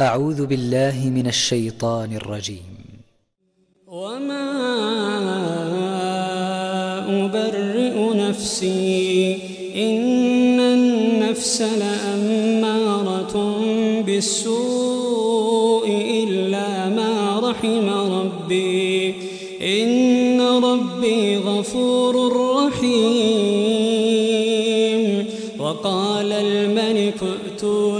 أعوذ بالله من الشيطان الرجيم. وما أبرئ نفسي إن النفس لأمارة بالسوء إلا ما رحم ربي. إن ربي غفور رحيم. وقال الملك ائتوني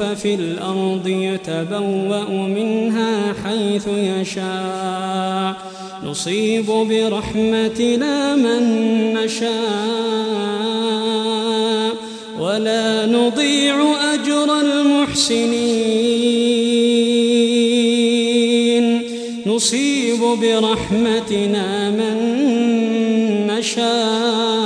ليوسف في الأرض يتبوأ منها حيث يشاء. نصيب برحمتنا من نشاء. ولا نضيع أجر المحسنين. نصيب برحمتنا من نشاء.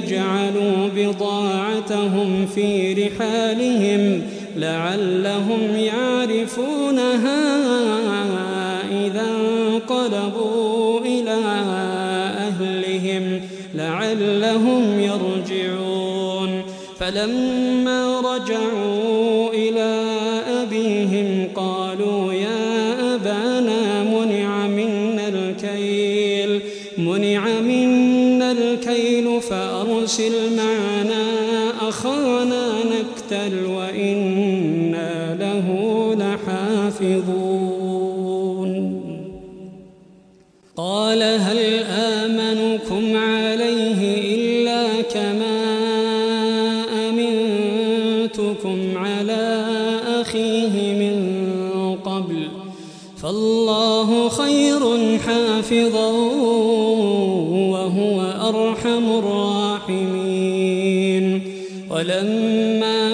جعلوا بضاعتهم في رحالهم لعلهم يعرفونها إذا انقلبوا إلى أهلهم لعلهم يرجعون. فلما رجعوا إلى أبيهم قالوا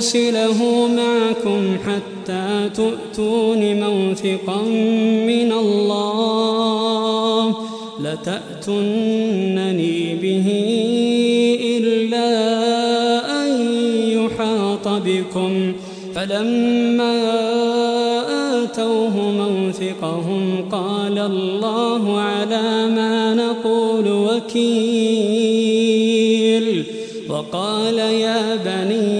أرسله معكم حتى تؤتون موثقا من الله لتأتنني به إلا أن يحاط بكم. فلما آتوه موثقهم قال الله على ما نقول وكيل. وقال يا بني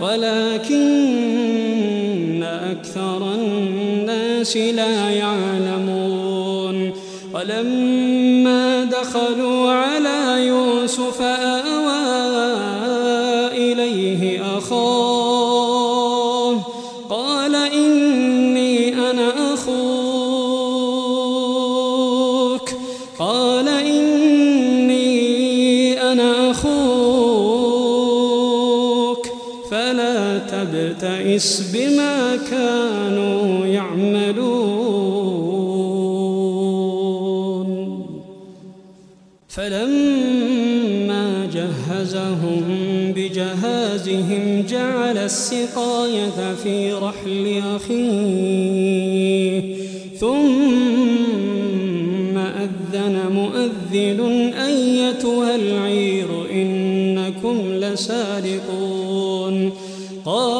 ولكن أكثر الناس لا يعلمون. ولما دخلوا على تبتئس بما كانوا يعملون. فلما جهزهم بجهازهم جعل السقاية في رحل أخيه. ثم أذن مؤذن أيتها العير إنكم لسارقون. قالوا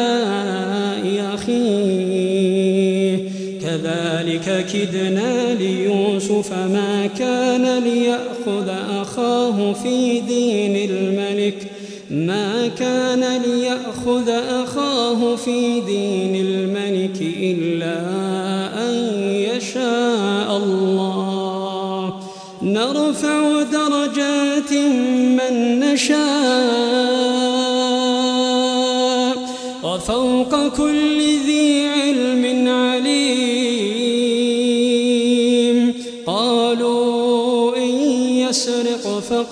كذلك كدنا ليوسف ما كان ليأخذ أخاه في دين الملك. ما كان ليأخذ أخاه في دين الملك إلا أن يشاء الله. نرفع درجات من نشاء. وفوق كل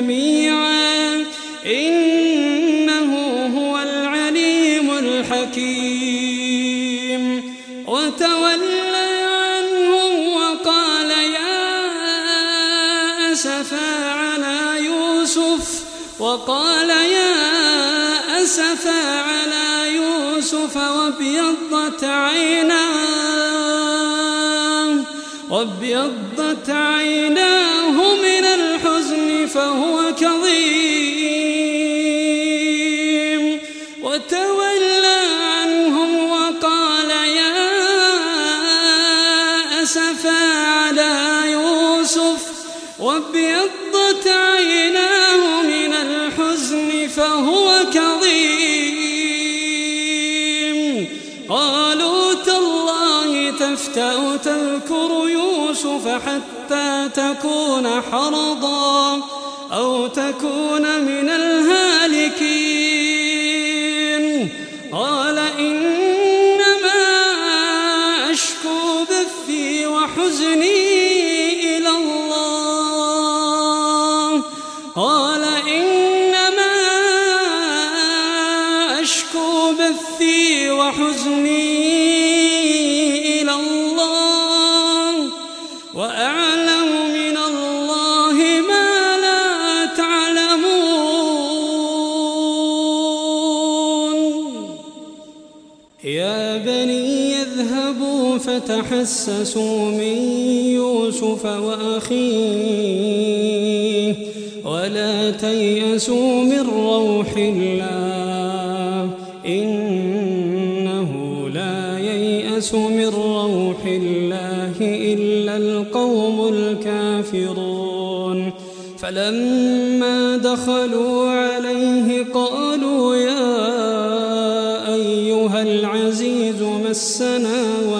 جميعا. إنه هو العليم الحكيم. وتولى عنهم وقال يا أسفا على يوسف. وقال يا أسفا على يوسف وابيضت عيناه. وابيضت عيناه. يوسف حتى تكون حرضا أو تكون من الهالكين فتحسسوا من يوسف وأخيه ولا تيأسوا من روح الله إنه لا ييأس من روح الله إلا القوم الكافرون فلما دخلوا عليه قالوا يا أيها العزيز مسنا وأهلنا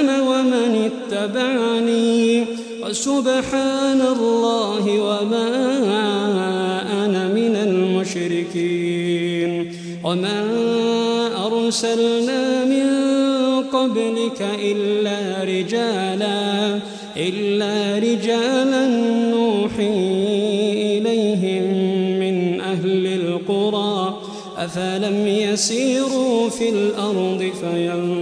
أنا ومن اتبعني. وسبحان الله وما أنا من المشركين. وما أرسلنا من قبلك إلا رجالا إلا رجالا نوحي إليهم من أهل القرى. أفلم يسيروا في الأرض فينظروا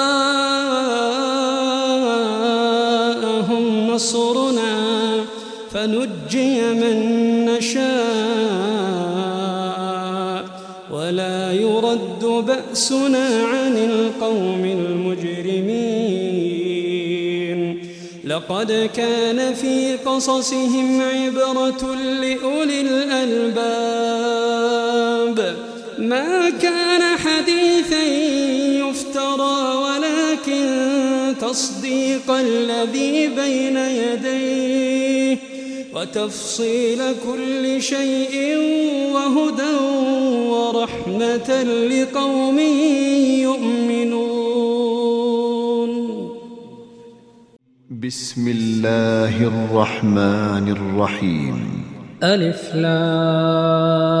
نصرنا فنجي من نشاء. ولا يرد بأسنا عن القوم المجرمين. لقد كان في قصصهم عبرة لأولي الألباب. ما كان حديثا تصديق الذي بين يديه وتفصيل كل شيء وهدى ورحمة لقوم يؤمنون. بسم الله الرحمن الرحيم. ألف لام.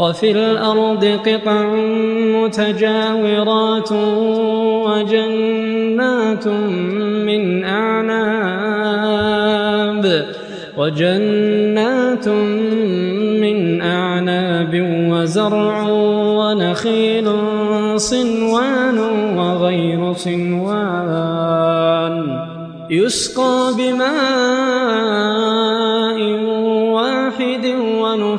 وفي الأرض قطع متجاورات وجنات من أعناب وجنات من أعناب وزرع ونخيل صنوان وغير صنوان يسقى بماء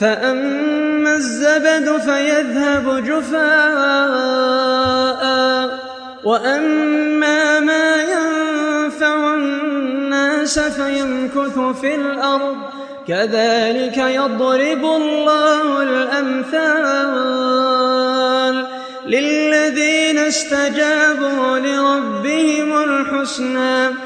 فأما الزبد فيذهب جفاء. وأما ما ينفع الناس فيمكث في الأرض. كذلك يضرب الله الأمثال للذين استجابوا لربهم الحسنى.